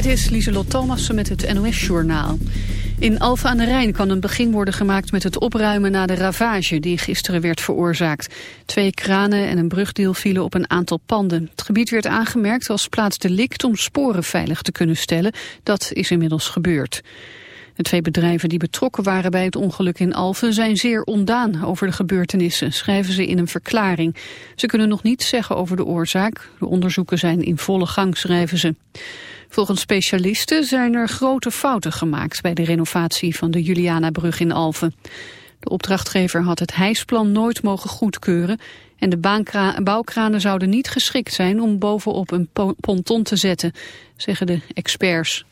Dit is Lieselot Thomassen met het NOS-journaal. In Alphen aan de Rijn kan een begin worden gemaakt met het opruimen na de ravage die gisteren werd veroorzaakt. Twee kranen en een brugdeel vielen op een aantal panden. Het gebied werd aangemerkt als plaats delict om sporen veilig te kunnen stellen. Dat is inmiddels gebeurd. De twee bedrijven die betrokken waren bij het ongeluk in Alphen zijn zeer ondaan over de gebeurtenissen, schrijven ze in een verklaring. Ze kunnen nog niets zeggen over de oorzaak. De onderzoeken zijn in volle gang, schrijven ze. Volgens specialisten zijn er grote fouten gemaakt bij de renovatie van de Julianabrug in Alphen. De opdrachtgever had het hijsplan nooit mogen goedkeuren en de bouwkranen zouden niet geschikt zijn om bovenop een ponton te zetten, zeggen de experts.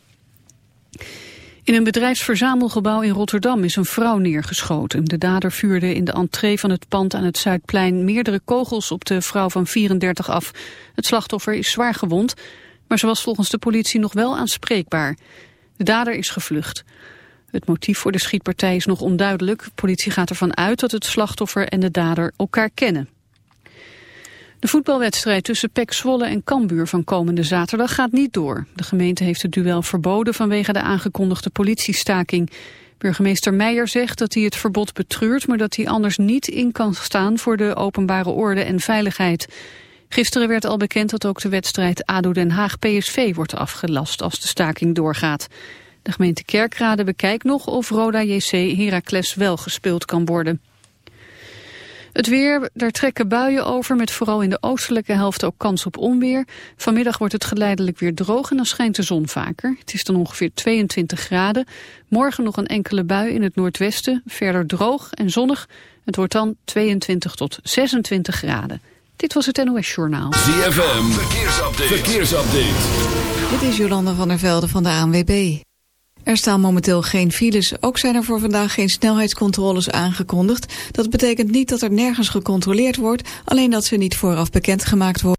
In een bedrijfsverzamelgebouw in Rotterdam is een vrouw neergeschoten. De dader vuurde in de entree van het pand aan het Zuidplein meerdere kogels op de vrouw van 34 af. Het slachtoffer is zwaar gewond, maar ze was volgens de politie nog wel aanspreekbaar. De dader is gevlucht. Het motief voor de schietpartij is nog onduidelijk. De politie gaat ervan uit dat het slachtoffer en de dader elkaar kennen. De voetbalwedstrijd tussen PEC Zwolle en Cambuur van komende zaterdag gaat niet door. De gemeente heeft het duel verboden vanwege de aangekondigde politiestaking. Burgemeester Meijer zegt dat hij het verbod betreurt... maar dat hij anders niet in kan staan voor de openbare orde en veiligheid. Gisteren werd al bekend dat ook de wedstrijd ADO Den Haag-PSV wordt afgelast als de staking doorgaat. De gemeente Kerkrade bekijkt nog of Roda JC Heracles wel gespeeld kan worden. Het weer, daar trekken buien over met vooral in de oostelijke helft ook kans op onweer. Vanmiddag wordt het geleidelijk weer droog en dan schijnt de zon vaker. Het is dan ongeveer 22 graden. Morgen nog een enkele bui in het noordwesten, verder droog en zonnig. Het wordt dan 22 tot 26 graden. Dit was het NOS Journaal. ZFM, verkeersupdate. verkeersupdate. Dit is Jolanda van der Velde van de ANWB. Er staan momenteel geen files. Ook zijn er voor vandaag geen snelheidscontroles aangekondigd. Dat betekent niet dat er nergens gecontroleerd wordt, alleen dat ze niet vooraf bekendgemaakt worden.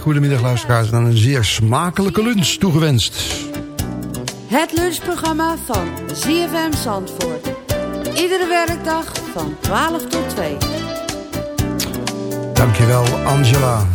Goedemiddag luisteraars en een zeer smakelijke lunch toegewenst. Het lunchprogramma van ZFM Zandvoort. Iedere werkdag van 12 tot 2. Dankjewel Angela.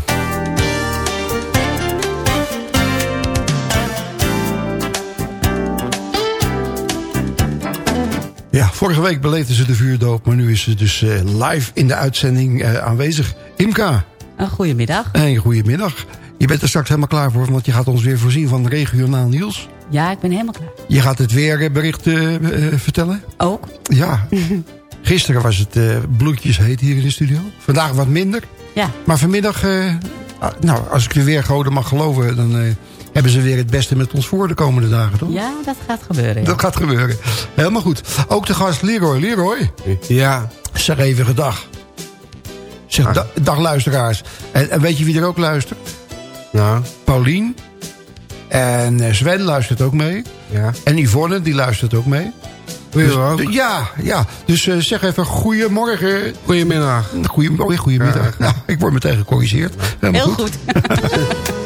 Ja, vorige week beleefden ze de vuurdoop, maar nu is ze dus uh, live in de uitzending uh, aanwezig. Imka. Een goedemiddag. Een goedemiddag. Je bent er straks helemaal klaar voor, want je gaat ons weer voorzien van regionaal nieuws. Ja, ik ben helemaal klaar. Je gaat het weerbericht uh, vertellen? Ook. Ja. Gisteren was het uh, bloedjes heet hier in de studio. Vandaag wat minder. Ja. Maar vanmiddag, ah, nou, als ik de weergoden mag geloven... dan hebben ze weer het beste met ons voor de komende dagen, toch? Ja, dat gaat gebeuren. Ja. Dat gaat gebeuren. Helemaal goed. Ook de gast Leroy. Leroy. Ja. Zeg even gedag. Zeg, da dag luisteraars. En, en, weet je wie er ook luistert? Nou. Paulien. En Sven luistert ook mee. Ja. En Yvonne, die luistert ook mee. Dus, ja, ja. Dus uh, zeg even goedemorgen. Goedemiddag. Goedemorgen, goedemiddag. Ja, ja. Nou, ik word meteen gecorrigeerd. Heel goed. goed.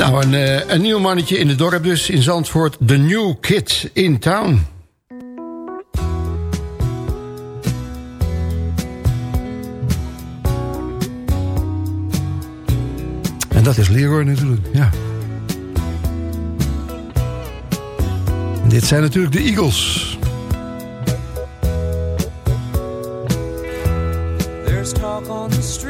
Nou, een, uh, een nieuw mannetje in het dorp dus, in Zandvoort. The New Kid in Town. En dat is Leroy natuurlijk, ja. En dit zijn natuurlijk de Eagles. There's talk on the street,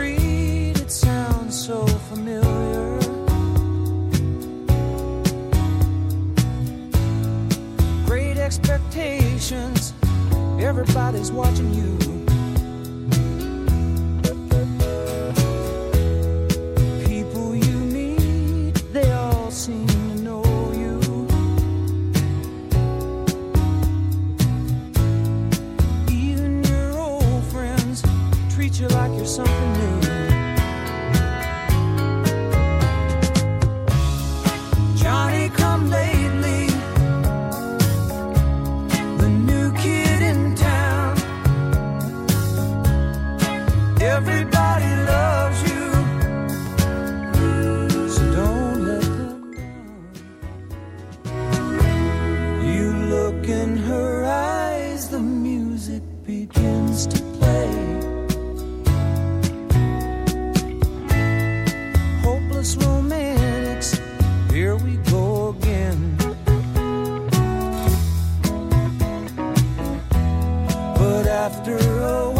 after a while,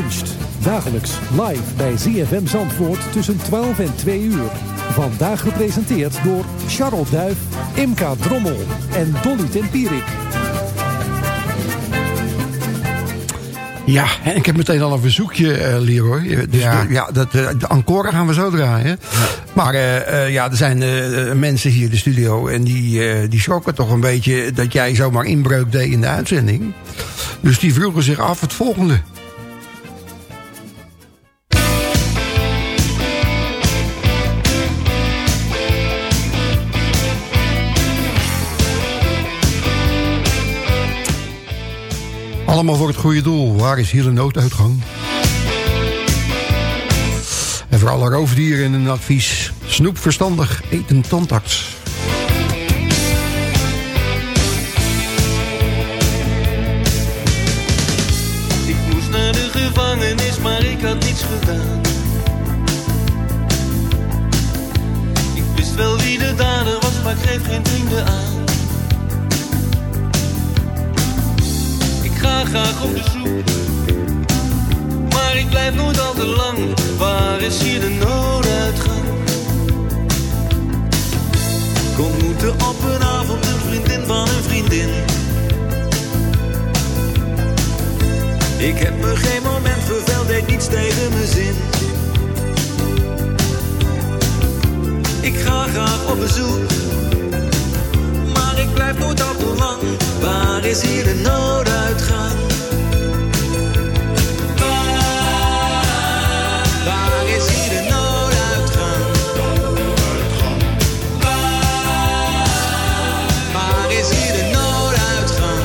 luncht. Dagelijks live bij ZFM Zandvoort tussen 12 en 2 uur. Vandaag gepresenteerd door Charlotte Duif, Imka Drommel en Dolly Tempierik. Ja, en ik heb meteen al een verzoekje, eh, Leroy. Dus Ja. de, ja, dat, eh, de encore gaan we zo draaien. Maar eh, eh, ja, er zijn eh, mensen hier in de studio... en die, eh, die schrokken toch een beetje dat jij zomaar inbreuk deed in de uitzending. Dus die vroegen zich af het volgende. Allemaal voor het goede doel. Waar is hier de nooduitgang? En voor alle roofdieren een advies. Snoep verstandig, eten tandarts. Ik moest naar de gevangenis, maar ik had niets gedaan. Ik wist wel wie de dader was, maar ik greep geen vrienden aan. Ga graag op bezoek, maar ik blijf nooit al te lang. Waar is hier de nooduitgang? Ik ontmoette op een avond een vriendin van een vriendin. Ik heb me geen moment verveld, deed niets tegen mijn zin. Ik ga graag op bezoek, blijf nooit al lang. Waar is hier de nooduitgang? Waar, waar is hier de nooduitgang? Waar, nooduitgang?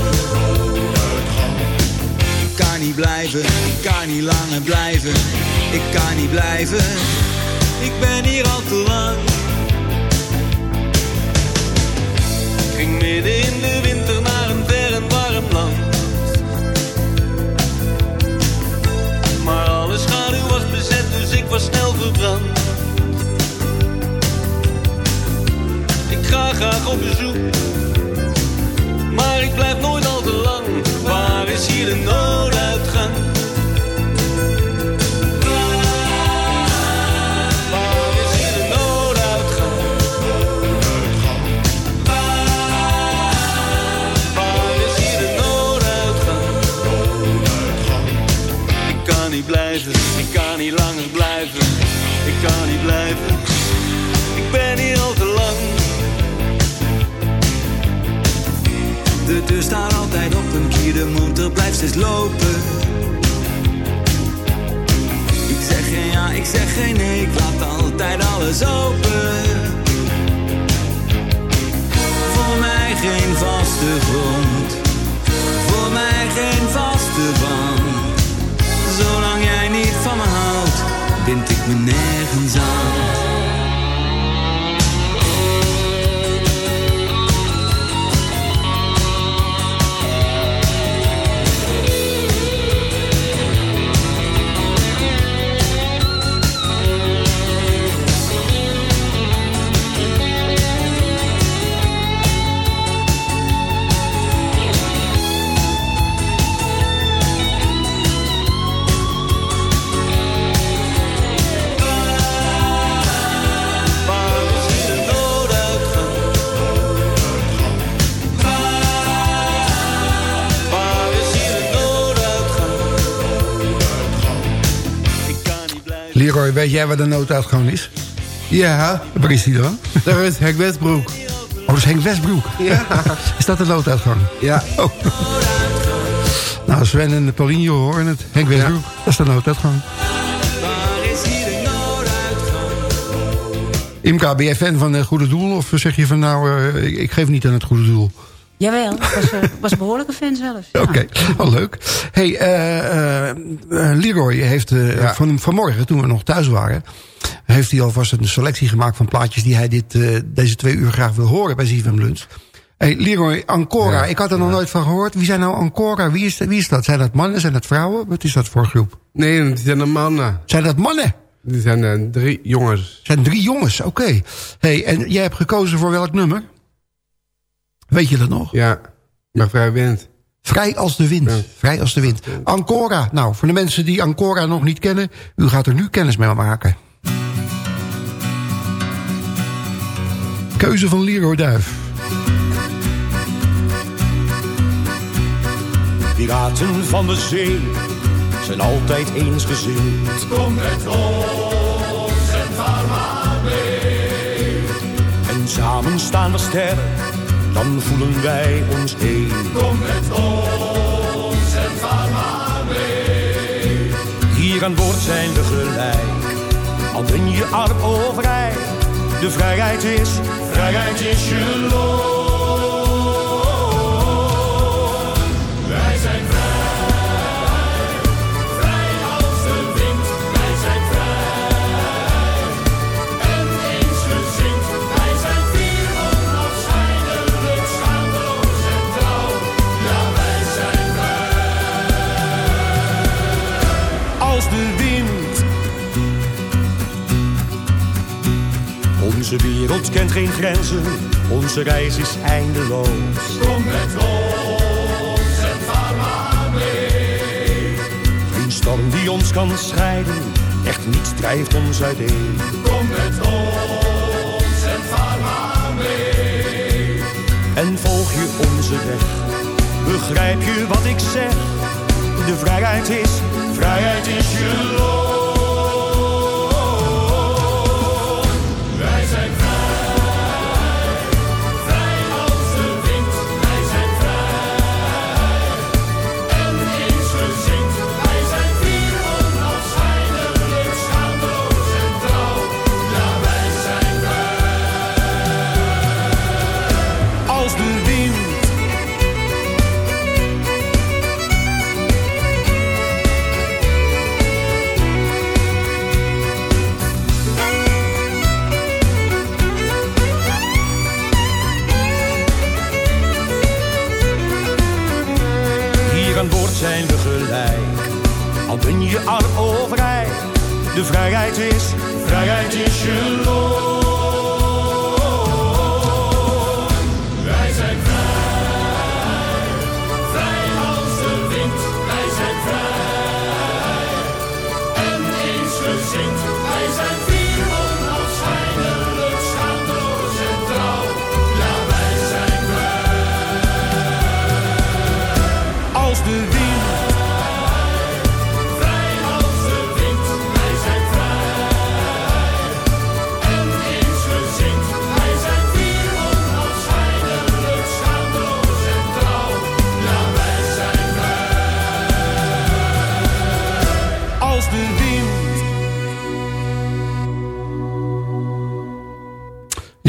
Ik kan niet blijven, ik kan niet langer blijven. Ik kan niet blijven, ik ben hier al te lang. In de winter weet jij waar de nooduitgang is? Ja, Waar is die dan? daar is Henk Westbroek. Oh, dat is Henk Westbroek. Ja. Is dat de nooduitgang? Ja. Oh. Nou, Sven en Paulinho horen het. Henk Westbroek, dat is de nooduitgang. Waar is hier de nooduitgang? Imka, ben jij fan van het goede doel? Of zeg je van nou, eh, ik, ik geef niet aan het goede doel? Jawel, ik was, eh, was een behoorlijke fan zelfs. Ja. Oké, oh, leuk. hey, eh, eh, eh, Leroy heeft eh, Ja. van, vanmorgen, toen we nog thuis waren... heeft hij alvast een selectie gemaakt van plaatjes... die hij dit, eh, deze twee uur graag wil horen bij ZFM Lunch. hey, Leroy, Ancora, Ja, ik had er nog nooit van gehoord. Wie zijn nou Ancora? Wie is, wie is dat? Zijn dat mannen? Zijn dat vrouwen? Wat is dat voor groep? Nee, die zijn de mannen. Zijn dat mannen? Die zijn drie jongens. zijn drie jongens, oké. hey, en jij hebt gekozen voor welk nummer? Weet je dat nog? Ja, maar vrij wint. Vrij als de wind. Vrij als de wind. Ancora. Nou, voor de mensen die Ancora nog niet kennen... u gaat er nu kennis mee maken. Keuze van Leroy Duif. Piraten van de zee zijn altijd eensgezind. Kom met ons en vaar maar mee. En samen staan we sterk, dan voelen wij ons één. Kom met ons en vaar maar mee. Hier aan boord zijn we gelijk, al ben je arm of rijk. De vrijheid is, vrijheid is je loon. Onze wereld kent geen grenzen, onze reis is eindeloos. Kom met ons en vaar maar mee. Geen storm die ons kan scheiden, echt niets drijft ons uiteen. Kom met ons en vaar maar mee. En volg je onze weg, begrijp je wat ik zeg? De vrijheid is, Vrijheid is je loon.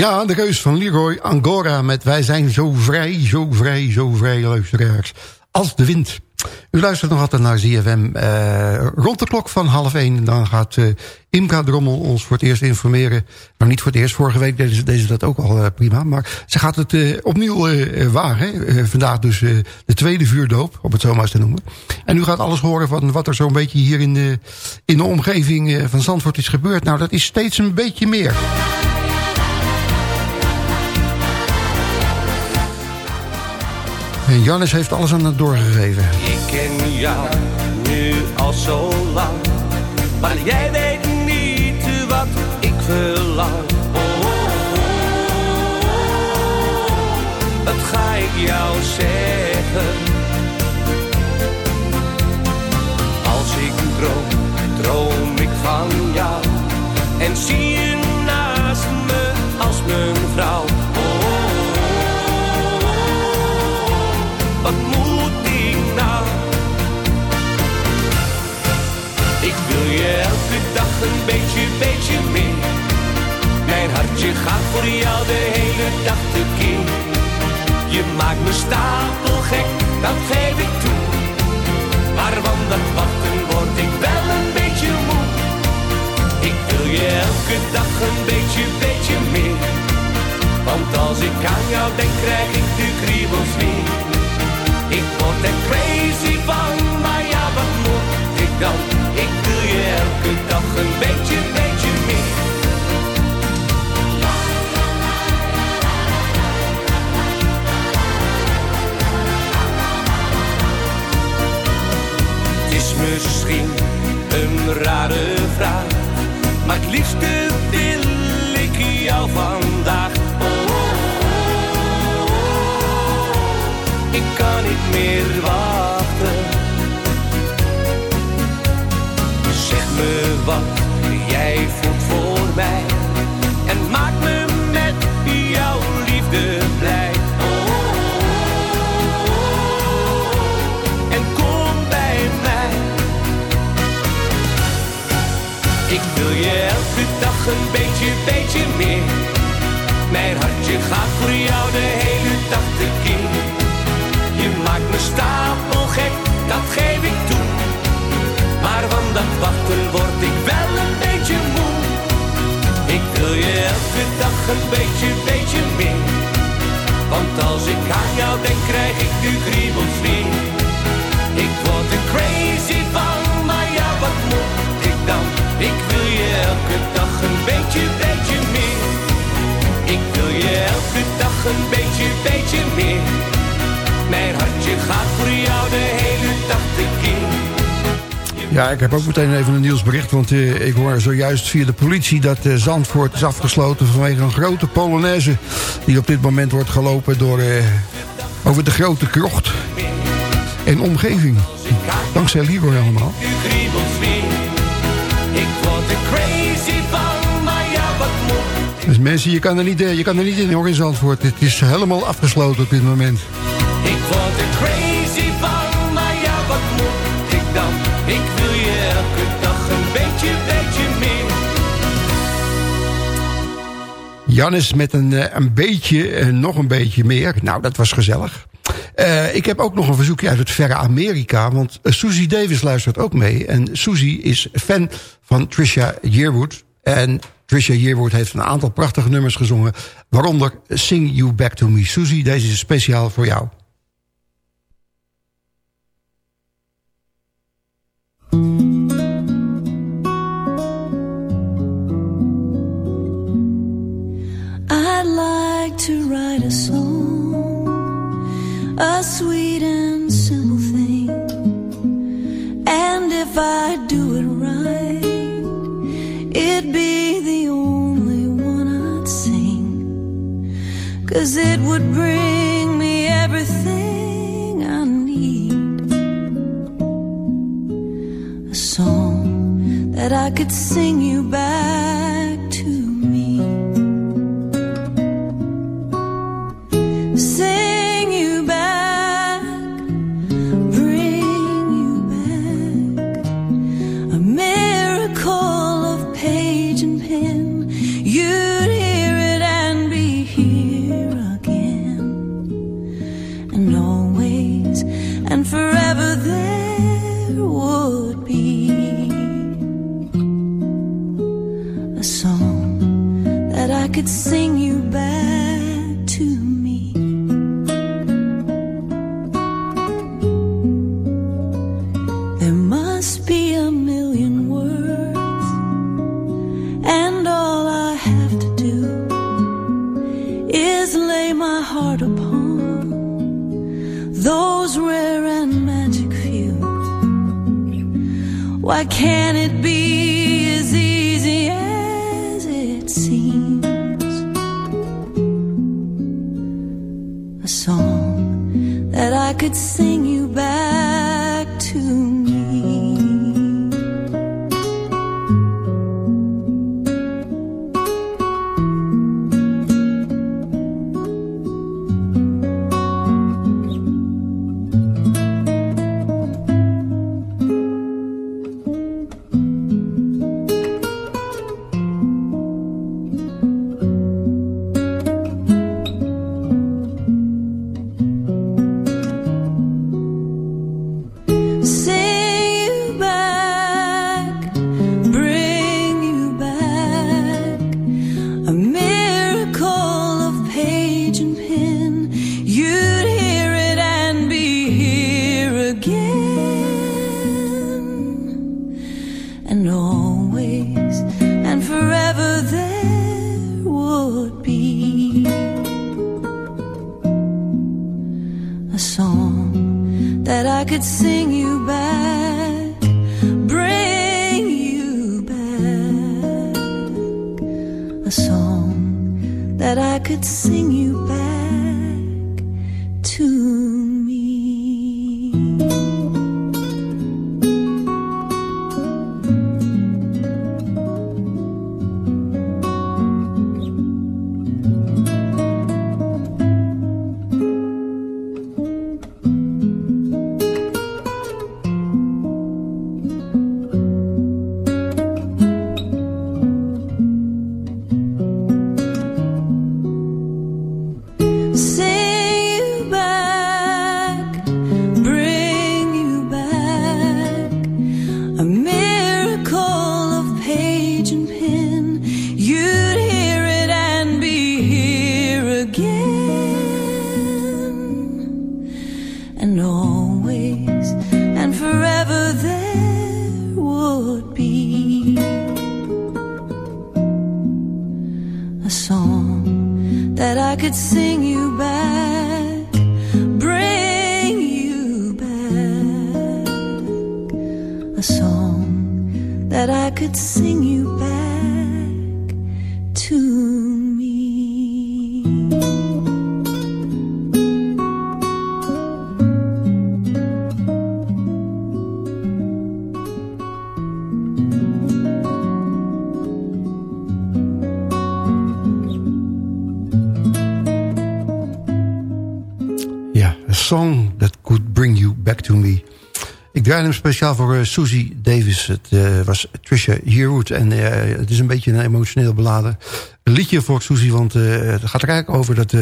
Ja, de keus van Leroy Angora met Wij zijn zo vrij, zo vrij, zo vrij, luisteraars. Als de wind. U luistert nog altijd naar ZFM. eh rond de klok van half één. Dan gaat eh, Imka Drommel ons voor het eerst informeren. Nou, niet voor het eerst. Vorige week deden ze, deden ze dat ook al eh, prima. Maar ze gaat het opnieuw wagen. Vandaag dus de tweede vuurdoop, om het zo maar eens te noemen. En u gaat alles horen van wat er zo'n beetje hier in de, in de omgeving van Zandvoort is gebeurd. Nou, dat is steeds een beetje meer. En Jannes heeft alles aan het doorgegeven. Ik ken jou nu al zo lang, maar jij weet niet wat ik verlang. Oh, oh, oh. wat ga ik jou zeggen? Als ik droom, droom ik van jou en zie je Hartje gaat voor jou de hele dag tekeer. Je maakt me stapelgek, dat geef ik toe. Maar van dat wachten word ik wel een beetje moe. Ik wil je elke dag een beetje, beetje meer. Want als ik aan jou denk, krijg ik de kriebels weer. Ik word er crazy van, maar ja, wat moet ik dan? maar het liefste wil ik jou vandaag. Ik kan niet meer wachten. Een beetje, beetje meer. Mijn hartje gaat voor jou de hele dag tekeer. Je maakt me stapelgek, dat geef ik toe. Maar van dat wachten word ik wel een beetje moe. Ik wil je elke dag een beetje, beetje meer. Want als ik aan jou denk, krijg ik nu kriebels weer. Ik word er crazy een beetje, beetje meer. Mijn hartje gaat voor jou de hele dag tekeer. Ja, ik heb ook meteen even een nieuwsbericht. Want eh, ik hoor zojuist via de politie dat eh, Zandvoort is afgesloten... vanwege een grote Polonaise die op dit moment wordt gelopen door, eh, over de grote krocht en omgeving. Dankzij Leroy allemaal. Dus mensen, je kan er niet, eh, je kan er niet in hoor in Zandvoort. Het is helemaal afgesloten op dit moment. Ik word er crazy van, maar ja, wat moet ik dan? Ik wil je elke dag een beetje, beetje meer. Jannes met een, eh, een beetje, en nog een beetje meer. Nou, dat was gezellig. Eh, ik heb ook nog een verzoekje uit het verre Amerika. Want Susie Davis luistert ook mee. En Susie is fan van Trisha Yearwood. En Trisha Yearwood heeft een aantal prachtige nummers gezongen. Waaronder Sing You Back To Me. Susie, deze is speciaal voor jou. I'd like to write a song, a Cause it would bring me everything I need. A song that I could sing you back could sing speciaal voor uh, Susie Davis. Het eh, was Trisha Yearwood. En eh, het is een beetje een emotioneel beladen liedje voor Susie. Want eh, het gaat er eigenlijk over dat eh,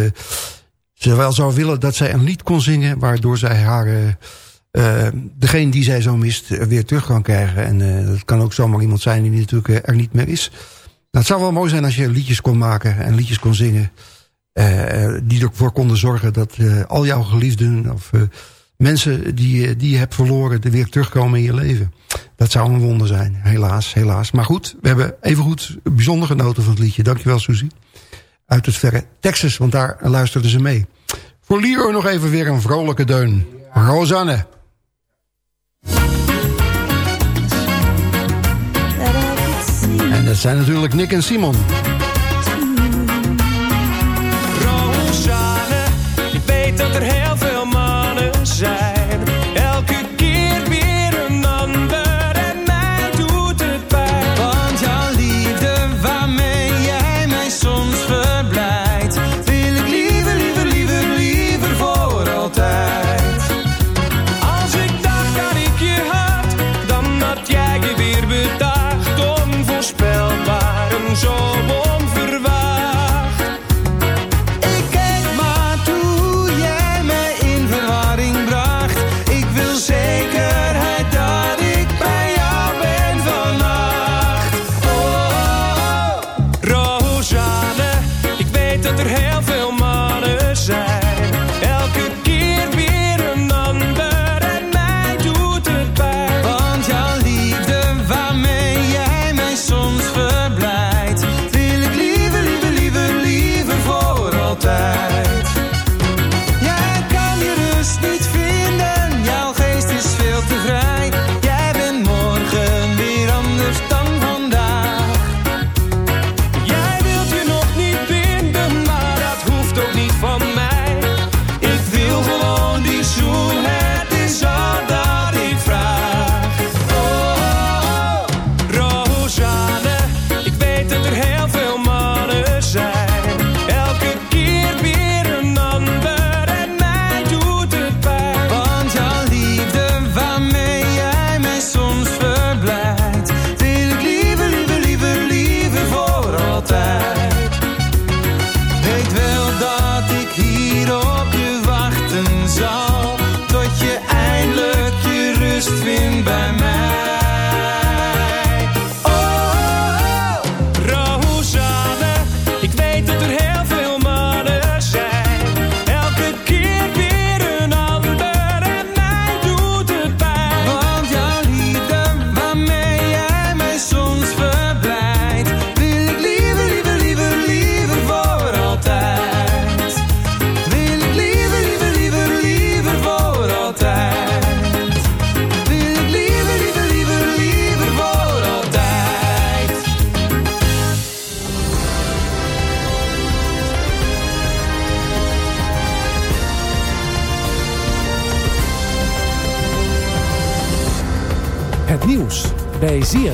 ze wel zou willen dat zij een lied kon zingen... waardoor zij haar, eh, eh, degene die zij zo mist, eh, weer terug kan krijgen. En eh, dat kan ook zomaar iemand zijn die natuurlijk eh, er niet meer is. Nou, het zou wel mooi zijn als je liedjes kon maken en liedjes kon zingen... eh, die ervoor konden zorgen dat eh, al jouw geliefden... of eh, mensen die, eh, die je hebt verloren er weer terugkomen in je leven. Dat zou een wonder zijn, helaas, helaas. Maar goed, we hebben evengoed bijzonder genoten van het liedje. Dankjewel, Susie. Uit het verre Texas, want daar luisterden ze mee. Voor Liro nog even weer een vrolijke deun. Rosanne. En dat zijn natuurlijk Nick en Simon. Rosanne, je weet dat er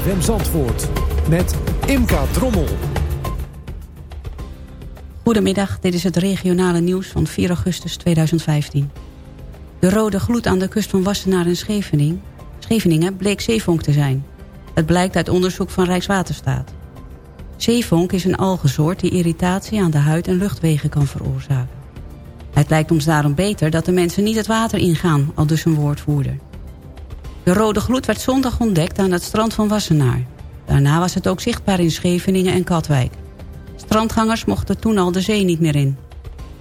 ZFM Zandvoort met Imka Drommel. Goedemiddag, dit is het regionale nieuws van 4 augustus 2015. De rode gloed aan de kust van Wassenaar en Scheveningen, Scheveningen bleek zeevonk te zijn. Het blijkt uit onderzoek van Rijkswaterstaat. Zeevonk is een algensoort die irritatie aan de huid en luchtwegen kan veroorzaken. Het lijkt ons daarom beter dat de mensen niet het water ingaan, al dus een woordvoerder. De rode gloed werd zondag ontdekt aan het strand van Wassenaar. Daarna was het ook zichtbaar in Scheveningen en Katwijk. Strandgangers mochten toen al de zee niet meer in.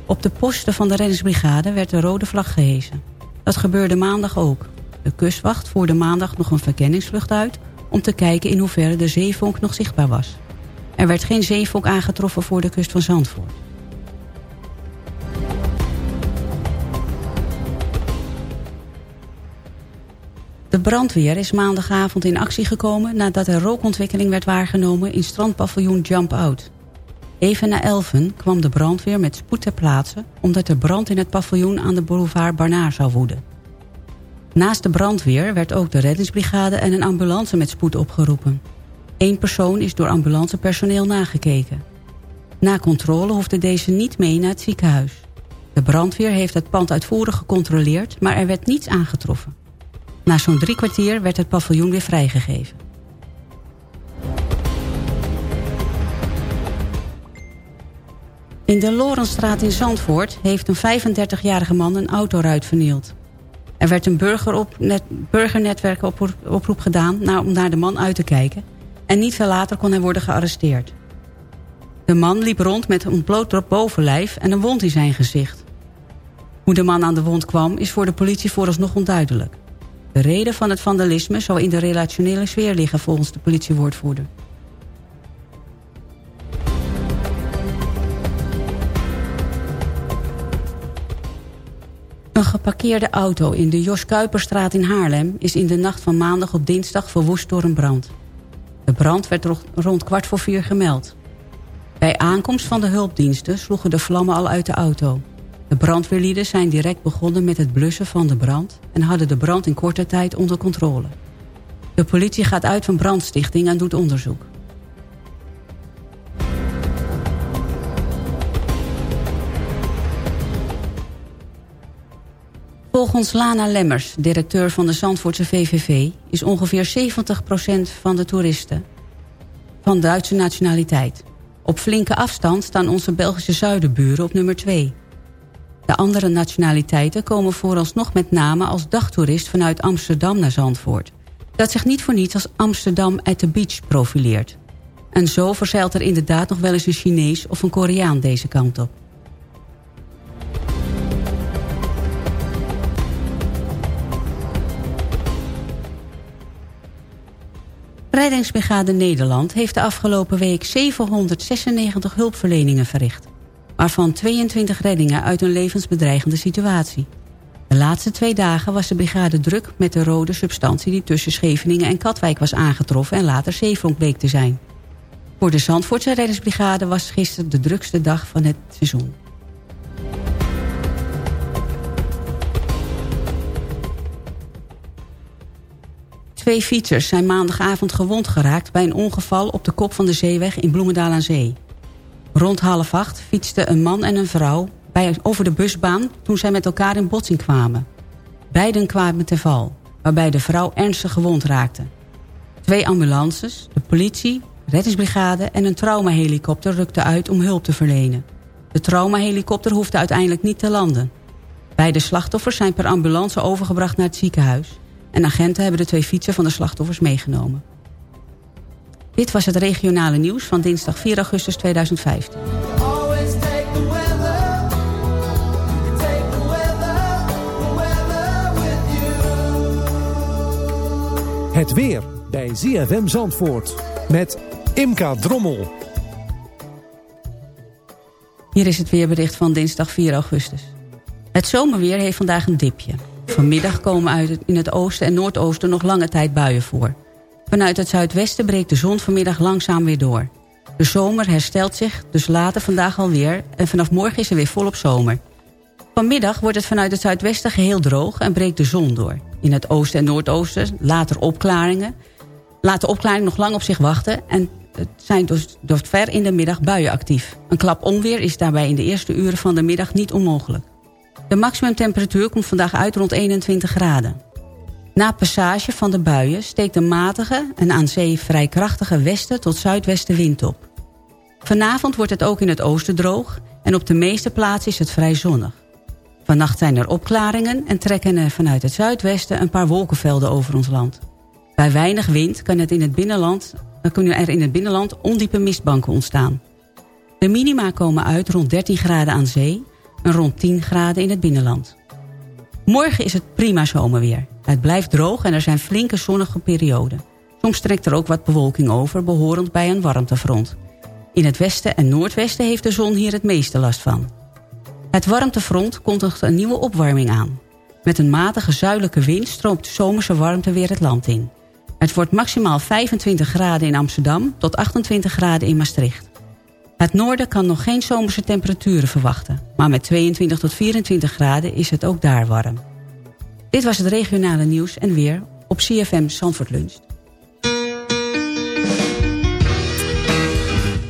Op de posten van de reddingsbrigade werd de rode vlag gehesen. Dat gebeurde maandag ook. De kustwacht voerde maandag nog een verkenningsvlucht uit... om te kijken in hoeverre de zeevonk nog zichtbaar was. Er werd geen zeevolk aangetroffen voor de kust van Zandvoort. De brandweer is maandagavond in actie gekomen... nadat er rookontwikkeling werd waargenomen in strandpaviljoen Jump Out. Even na elfen kwam de brandweer met spoed ter plaatse... omdat er brand in het paviljoen aan de boulevard Barnaar zou woeden. Naast de brandweer werd ook de reddingsbrigade en een ambulance met spoed opgeroepen. Eén persoon is door ambulancepersoneel nagekeken. Na controle hoefde deze niet mee naar het ziekenhuis. De brandweer heeft het pand uitvoerig gecontroleerd, maar er werd niets aangetroffen. Na zo'n drie kwartier werd het paviljoen weer vrijgegeven. In de Lorenstraat in Zandvoort heeft een 35-jarige man een autoruit vernield. Er werd een burgernetwerk oproep, gedaan om naar de man uit te kijken... en niet veel later kon hij worden gearresteerd. De man liep rond met een ontbloot bovenlijf en een wond in zijn gezicht. Hoe de man aan de wond kwam is voor de politie vooralsnog onduidelijk. De reden van het vandalisme zou in de relationele sfeer liggen volgens de politiewoordvoerder. Een geparkeerde auto in de Jos Kuiperstraat in Haarlem... is in de nacht van maandag op dinsdag verwoest door een brand. De brand werd rond kwart voor vier gemeld. Bij aankomst van de hulpdiensten sloegen de vlammen al uit de auto. De brandweerlieden zijn direct begonnen met het blussen van de brand... en hadden de brand in korte tijd onder controle. De politie gaat uit van brandstichting en doet onderzoek. Volgens Lana Lemmers, directeur van de Zandvoortse VVV... is ongeveer 70% van de toeristen van Duitse nationaliteit. Op flinke afstand staan onze Belgische zuidenburen op nummer 2. De andere nationaliteiten komen vooralsnog met name als dagtoerist... vanuit Amsterdam naar Zandvoort. Dat zich niet voor niets als Amsterdam at the beach profileert. En zo verzeilt er inderdaad nog wel eens een Chinees of een Koreaan deze kant op. Reddingsbrigade Nederland heeft de afgelopen week 796 hulpverleningen verricht. Waarvan 22 reddingen uit een levensbedreigende situatie. De laatste twee dagen was de brigade druk met de rode substantie... die tussen Scheveningen en Katwijk was aangetroffen en later zeevonk bleek te zijn. Voor de Zandvoortse reddingsbrigade was gisteren de drukste dag van het seizoen. Twee fietsers zijn maandagavond gewond geraakt... bij een ongeval op de kop van de zeeweg in Bloemendaal aan Zee. Rond half acht fietsten een man en een vrouw bij, over de busbaan... toen zij met elkaar in botsing kwamen. Beiden kwamen ten val, waarbij de vrouw ernstig gewond raakte. Twee ambulances, de politie, reddingsbrigade en een traumahelikopter rukten uit om hulp te verlenen. De traumahelikopter hoefde uiteindelijk niet te landen. Beide slachtoffers zijn per ambulance overgebracht naar het ziekenhuis... en agenten hebben de twee fietsen van de slachtoffers meegenomen. Dit was het regionale nieuws van dinsdag 4 augustus 2015. Het weer bij ZFM Zandvoort met Imka Drommel. Hier is het weerbericht van dinsdag 4 augustus. Het zomerweer heeft vandaag een dipje. Vanmiddag komen uit in het oosten en noordoosten nog lange tijd buien voor. Vanuit het zuidwesten breekt de zon vanmiddag langzaam weer door. De zomer herstelt zich dus later vandaag alweer... en vanaf morgen is er weer volop zomer. Vanmiddag wordt het vanuit het zuidwesten geheel droog en breekt de zon door. In het oosten en noordoosten later opklaringen. Laat de opklaring nog lang op zich wachten... en het zijn dus, ver in de middag buien actief. Een klap onweer is daarbij in de eerste uren van de middag niet onmogelijk. De maximumtemperatuur komt vandaag uit rond 21 graden. Na passage van de buien steekt een matige en aan zee vrij krachtige westen tot zuidwesten wind op. Vanavond wordt het ook in het oosten droog en op de meeste plaatsen is het vrij zonnig. Vannacht zijn er opklaringen en trekken er vanuit het zuidwesten een paar wolkenvelden over ons land. Bij weinig wind kan het in het binnenland, kunnen er in het binnenland ondiepe mistbanken ontstaan. De minima komen uit rond 13 graden aan zee en rond 10 graden in het binnenland. Morgen is het prima zomerweer. Het blijft droog en er zijn flinke zonnige perioden. Soms trekt er ook wat bewolking over, behorend bij een warmtefront. In het westen en noordwesten heeft de zon hier het meeste last van. Het warmtefront kondigt een nieuwe opwarming aan. Met een matige zuidelijke wind stroomt de zomerse warmte weer het land in. Het wordt maximaal 25 graden in Amsterdam tot 28 graden in Maastricht. Het noorden kan nog geen zomerse temperaturen verwachten. Maar met 22 tot 24 graden is het ook daar warm. Dit was het regionale nieuws en weer op CFM Zandvoort Lunch.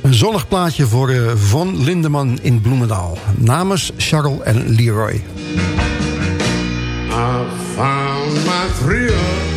Een zonnig plaatje voor uh, Von Lindeman in Bloemendaal. Namens Charles en Leroy. I found my thrill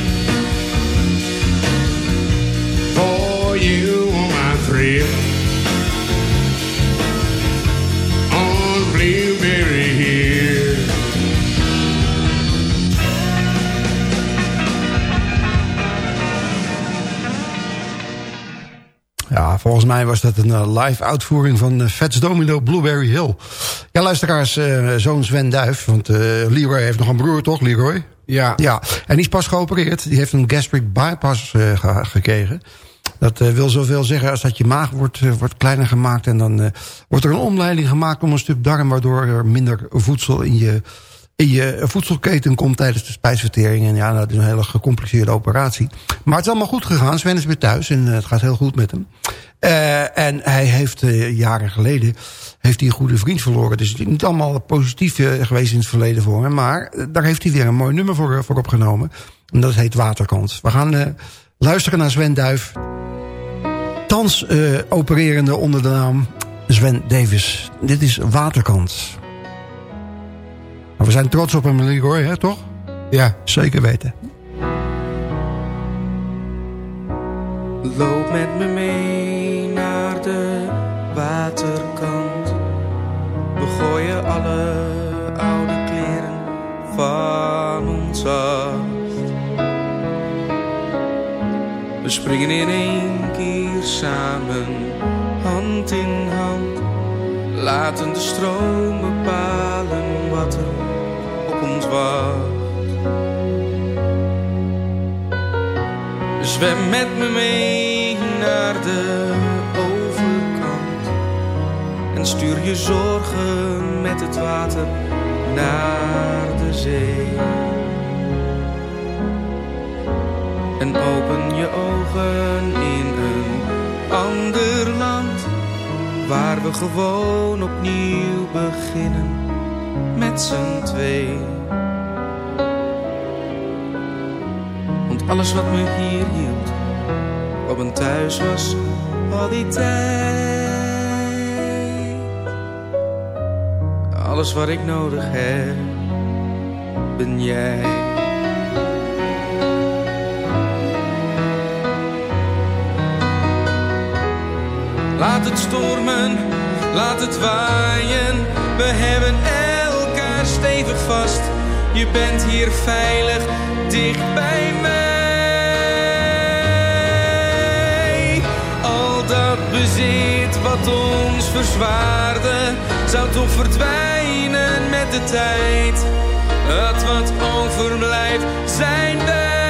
volgens mij was dat een eh, live uitvoering van uh, Fats Domino Blueberry Hill. Ja, luisteraars, uh, zoon Sven Duif. Want Leroy heeft nog een broer, toch, Leroy? Ja. Ja, en die is pas geopereerd. Die heeft een gastric bypass ge gekregen. Dat wil zoveel zeggen als dat je maag wordt, wordt kleiner gemaakt... en dan wordt er een omleiding gemaakt om een stuk darm... waardoor er minder voedsel in je, in je voedselketen komt tijdens de spijsvertering. En ja, dat is een hele gecompliceerde operatie. Maar het is allemaal goed gegaan. Sven is weer thuis en het gaat heel goed met hem. Uh, en hij heeft uh, jaren geleden heeft hij een goede vriend verloren. Dus het is niet allemaal positief geweest in het verleden voor hem. Maar daar heeft hij weer een mooi nummer voor, voor opgenomen. En dat heet Waterkant. We gaan luisteren naar Sven Duif. Thans opererende onder de naam Sven Davis. Dit is Waterkant. Maar we zijn trots op hem, Leroy, hè, toch? Ja. Zeker weten. Loop met me mee naar de waterkant. We gooien alle oude kleren van ons af. We springen in één keer samen, hand in hand. Laten de stroom bepalen wat er Zwem met me mee naar de overkant en stuur je zorgen met het water naar de zee. En open je ogen in een ander land waar we gewoon opnieuw beginnen met z'n twee. Alles wat me hier hield, wat mijn thuis was, al die tijd. Alles wat ik nodig heb, ben jij. Laat het stormen, laat het waaien, we hebben elkaar stevig vast. Je bent hier veilig, dicht bij mij. Dat bezit wat ons verzwaarde, zou toch verdwijnen met de tijd. Het wat overblijft zijn wij.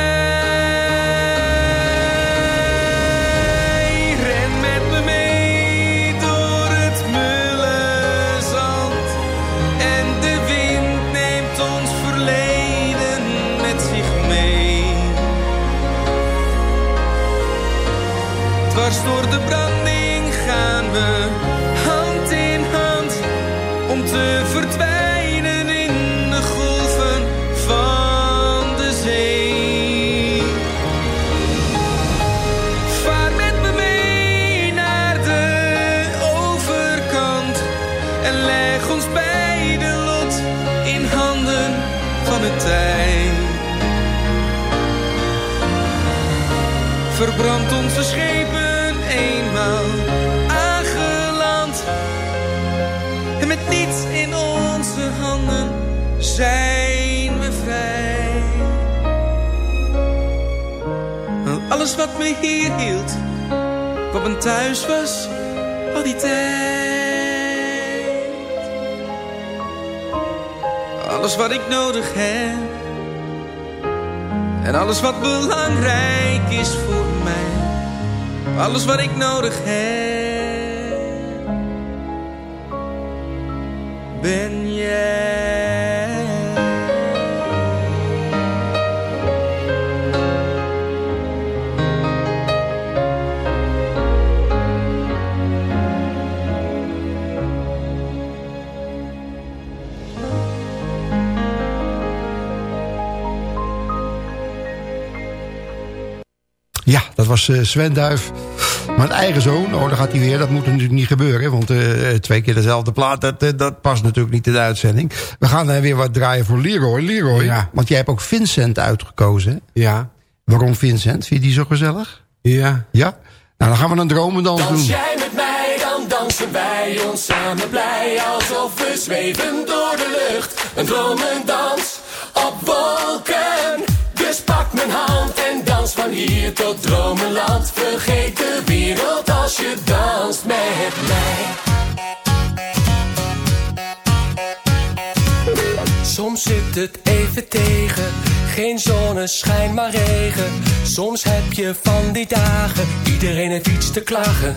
Door de branding gaan we hand in hand om te verdwijnen in de golven van de zee. Vaar met me mee naar de overkant en leg ons beide lot in handen van het tij. Verbrand onze schepen aangeland en met niets in onze handen zijn we vrij. Al Alles wat me hier hield, wat mijn thuis was, al die tijd. Alles wat ik nodig heb. En alles wat belangrijk is voor. Alles wat ik nodig heb. Ben jij. Was eh, Sven Duif. Mijn eigen zoon, oh, dan gaat hij weer. Dat moet natuurlijk niet gebeuren. Want eh, twee keer dezelfde plaat, dat, eh, dat past natuurlijk niet in de uitzending. We gaan eh, weer wat draaien voor Leroy. Leroy, Ja. want jij hebt ook Vincent uitgekozen. Ja. Waarom Vincent? Vind je die zo gezellig? Ja. Ja? Nou, dan gaan we een dromendans Dans doen. jij met mij, dan dansen wij ons samen blij. Alsof we zweven door de lucht. Een dromendans op wolken. Mijn hand en dans van hier tot dromenland. Vergeet de wereld als je danst met mij. Soms zit het even tegen, geen zonneschijn maar regen. Soms heb je van die dagen, iedereen heeft iets te klagen.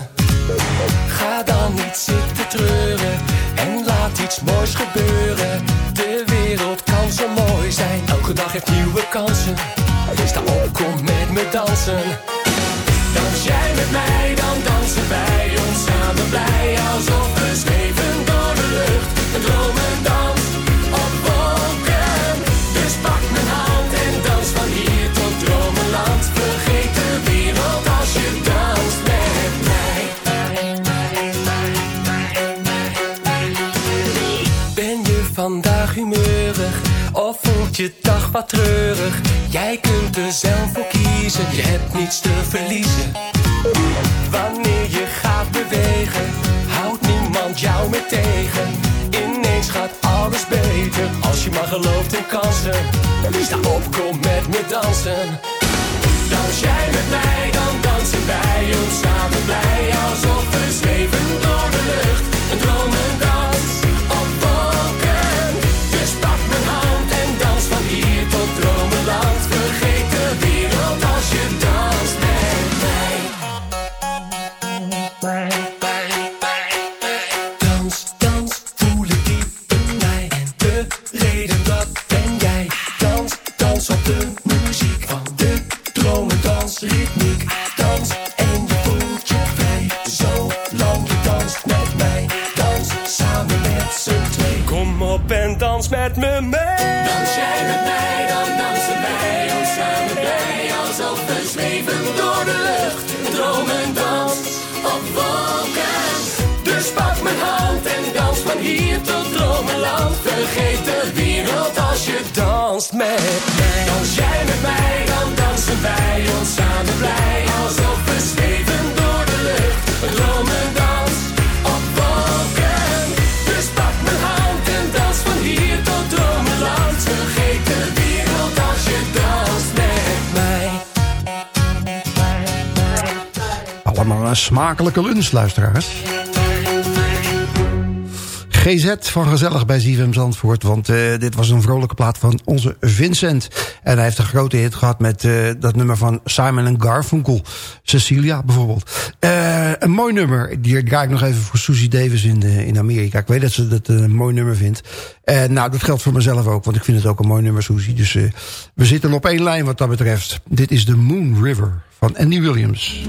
Ga dan niet zitten treuren en laat iets moois gebeuren. De wereld kan zo mooi zijn, elke dag heeft nieuwe kansen. Sta op, kom met me dansen. Dans jij met mij, dan dansen wij ons samen blij. Alsof we zweven door de lucht. Een dromendans je dag wat treurig? Jij kunt er zelf voor kiezen, je hebt niets te verliezen. Wanneer je gaat bewegen, houdt niemand jou meer tegen. Ineens gaat alles beter, als je maar gelooft in kansen. Sta op, kom met me dansen. Dans jij met mij, dan dansen wij ons samen blij. Alsof we zweven met. Dans jij met mij, dan dansen wij ons samen blij. Alsof we zweven door de lucht. Een dromendans op wolken. Dus pak mijn hand en een smakelijke lunch, luisteraars. GZ van Gezellig bij ZFM Zandvoort. Want uh, dit was een vrolijke plaat van onze Vincent. En hij heeft een grote hit gehad met uh, dat nummer van Simon Garfunkel. Cecilia bijvoorbeeld. Uh, een mooi nummer. Die draai ik nog even voor Susie Davis in, in Amerika. Ik weet dat ze dat een mooi nummer vindt. En nou, dat geldt voor mezelf ook. Want ik vind het ook een mooi nummer, Susie. Dus we zitten op één lijn wat dat betreft. Dit is The Moon River van Andy Williams.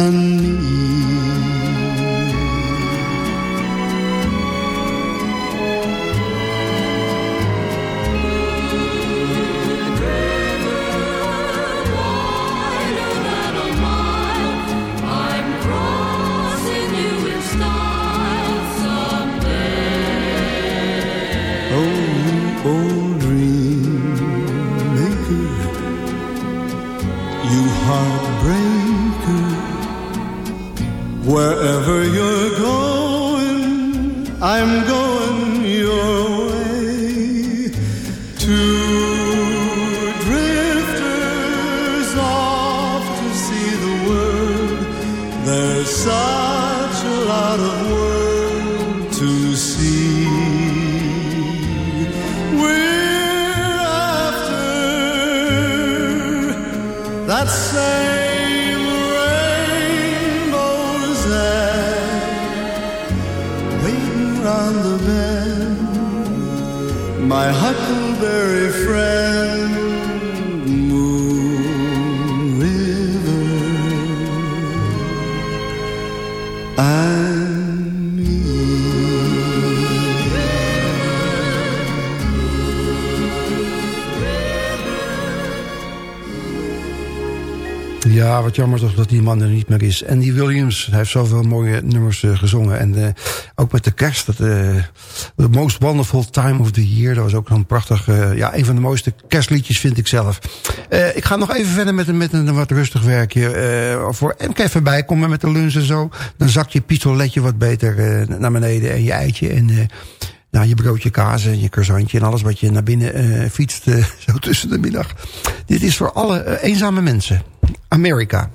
and die man er niet meer is. Andy Williams, hij heeft zoveel mooie nummers uh, gezongen. En uh, ook met de kerst, dat, uh, The Most Wonderful Time of the Year. Dat was ook een prachtig, ja, een van de mooiste kerstliedjes vind ik zelf. ik ga nog even verder met een, met een wat rustig werkje. voor MK even bij komen met de lunch en zo. Dan zakt je pistoletje wat beter naar beneden en je eitje. En nou, je broodje kaas en je croissantje en alles wat je naar binnen uh, fietst zo tussen de middag. Dit is voor alle eenzame mensen. Amerika.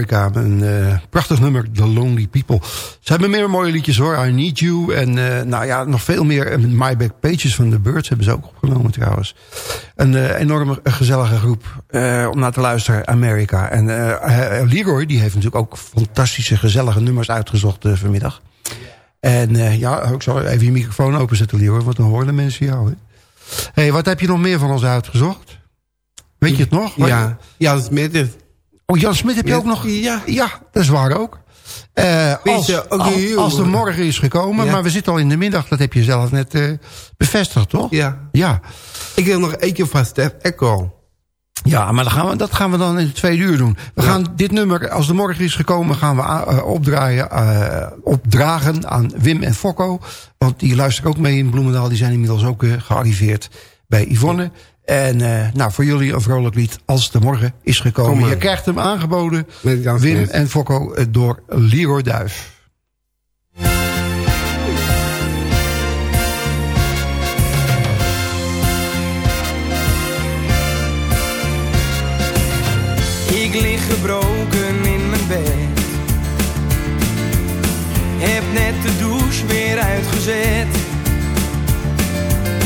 America. Een eh, prachtig nummer, The Lonely People. Ze hebben meer mooie liedjes hoor. I Need You. En eh, nou ja, nog veel meer. My Back Pages van The Birds hebben ze ook opgenomen trouwens. Een uh, enorme gezellige groep om naar te luisteren. America. En Leroy die heeft natuurlijk ook fantastische gezellige nummers uitgezocht vanmiddag. En ja, ik zal even je microfoon openzetten Leroy. Want dan horen de mensen jou. Hè? hey, wat heb je nog meer van ons uitgezocht? Weet je het nog? Ja, Jan Smit. Oh, Jan Smit heb je ook nog? Ja. Ja, dat is waar ook. Uh, als, als, de morgen is gekomen, Ja. maar we zitten al in de middag. Dat heb je zelf net eh, bevestigd, toch? Ja. Ja. Ik wil nog één keer van Stef Echo. Ja, maar dan gaan we, dat gaan we dan in de tweede uur doen. We gaan dit nummer, als de morgen is gekomen, gaan we eh, opdraaien, eh, opdragen aan Wim en Fokko. Want die luisteren ook mee in Bloemendaal. Die zijn inmiddels ook eh, gearriveerd bij Yvonne. En eh, nou, voor jullie een vrolijk lied als de morgen is Kom gekomen. Je krijgt hem aangeboden, Wim en Fokko, eh, door Leroy Duif. Ik lig gebroken in mijn bed. Heb net de douche weer uitgezet.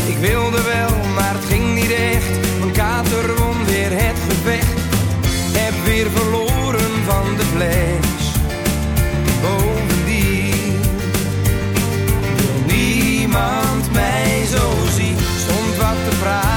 Ik wilde wel, maar het ging echt. Kater won weer het gevecht. Heb weer verloren van de fles. Bovendien wil niemand mij zo zien. Stond wat te praten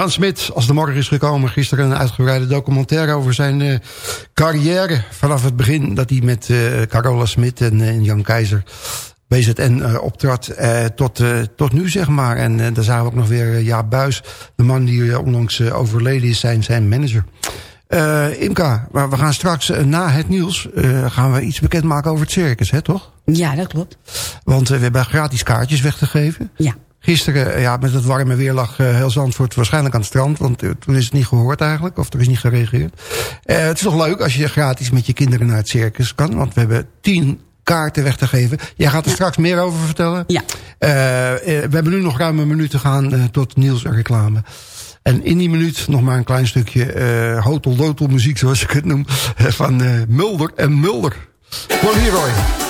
Jan Smit, als de morgen is gekomen, gisteren een uitgebreide documentaire over zijn eh, carrière. Vanaf het begin dat hij met eh, Carola Smit en, eh, Jan Keizer BZN optrad tot, tot nu, zeg maar. En daar zagen we ook nog weer Jaap Buis, de man die onlangs overleden is, zijn, zijn manager. Eh, Imka, maar we gaan straks na het nieuws eh, gaan we iets bekendmaken over het circus, hè, toch? Ja, dat klopt. Want we hebben gratis kaartjes weg te geven. Ja. Gisteren, eh, ja, met het warme weer lag eh, heel Zandvoort waarschijnlijk aan het strand. Want eh, toen is het niet gehoord eigenlijk, of er is niet gereageerd. Het is toch leuk als je gratis met je kinderen naar het circus kan. Want we hebben tien kaarten weg te geven. Jij gaat er straks meer over vertellen. Ja. We hebben nu nog ruim een minuut te gaan tot Niels en reclame. En in die minuut nog maar een klein stukje eh hotel muziek, zoals ik het noem. van Mulder en Mulder. Leroy.